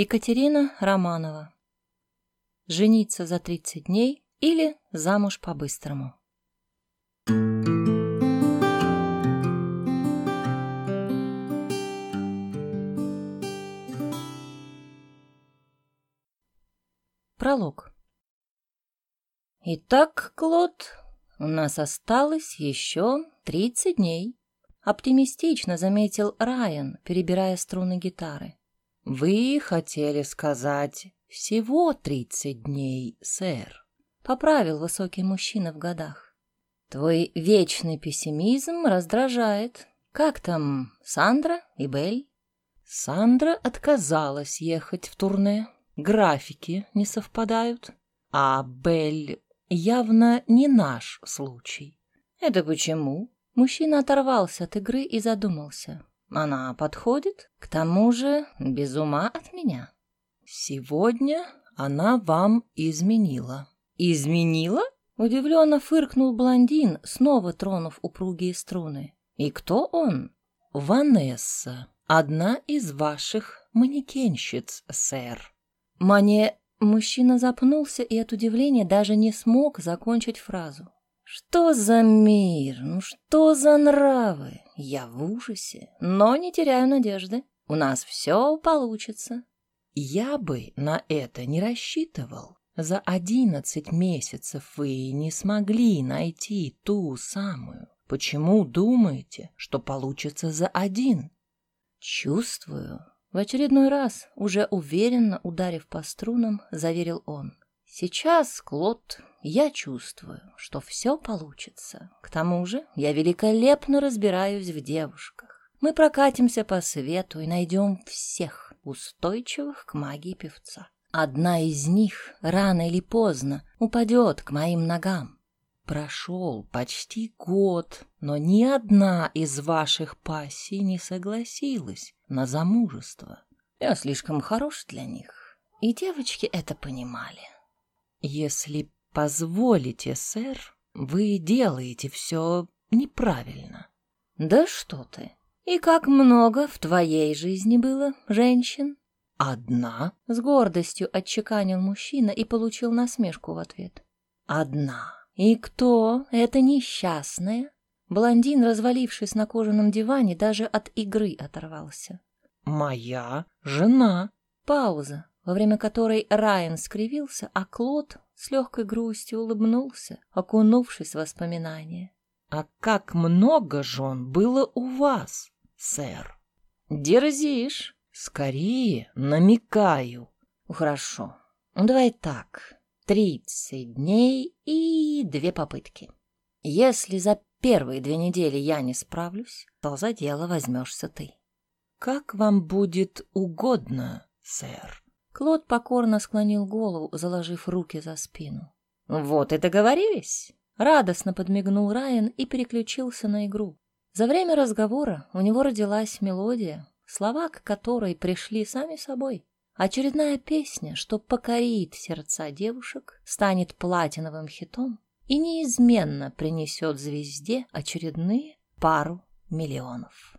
Екатерина Романова. Жениться за 30 дней или замуж по-быстрому. Пролог. Итак, Клод, у нас осталось еще 30 дней. Оптимистично заметил Райан, перебирая струны гитары. «Вы хотели сказать всего тридцать дней, сэр», — поправил высокий мужчина в годах. «Твой вечный пессимизм раздражает. Как там Сандра и Белль?» Сандра отказалась ехать в турне. Графики не совпадают. А Белль явно не наш случай. «Это почему?» Мужчина оторвался от игры и задумался. Она подходит, к тому же без ума от меня. Сегодня она вам изменила. Изменила? Удивленно фыркнул блондин, снова тронув упругие струны. И кто он? Ванесса, одна из ваших манекенщиц, сэр. Мне... Мужчина запнулся и от удивления даже не смог закончить фразу. Что за мир? Ну что за нравы? Я в ужасе, но не теряю надежды. У нас все получится. Я бы на это не рассчитывал. За одиннадцать месяцев вы не смогли найти ту самую. Почему думаете, что получится за один? Чувствую. В очередной раз, уже уверенно ударив по струнам, заверил он. Сейчас, Клод, я чувствую, что все получится. К тому же я великолепно разбираюсь в девушках. Мы прокатимся по свету и найдем всех устойчивых к магии певца. Одна из них рано или поздно упадет к моим ногам. Прошел почти год, но ни одна из ваших пассий не согласилась на замужество. Я слишком хорош для них, и девочки это понимали. Если позволите, сэр, вы делаете все неправильно. Да что ты? И как много в твоей жизни было женщин? Одна, с гордостью отчеканил мужчина и получил насмешку в ответ. Одна. И кто эта несчастная? Блондин, развалившись на кожаном диване, даже от игры оторвался. Моя жена. Пауза, во время которой Райан скривился, а Клод с легкой грустью улыбнулся, окунувшись в воспоминания. «А как много жен было у вас, сэр?» «Дерзишь?» «Скорее намекаю». «Хорошо. Давай так. Тридцать дней и две попытки. Если за первые две недели я не справлюсь, то за дело возьмешься ты». «Как вам будет угодно, сэр», Клод покорно склонил голову, заложив руки за спину. «Вот и договорились!» Радостно подмигнул Райан и переключился на игру. За время разговора у него родилась мелодия, слова к которой пришли сами собой. Очередная песня, что покорит сердца девушек, станет платиновым хитом и неизменно принесет звезде очередные пару миллионов.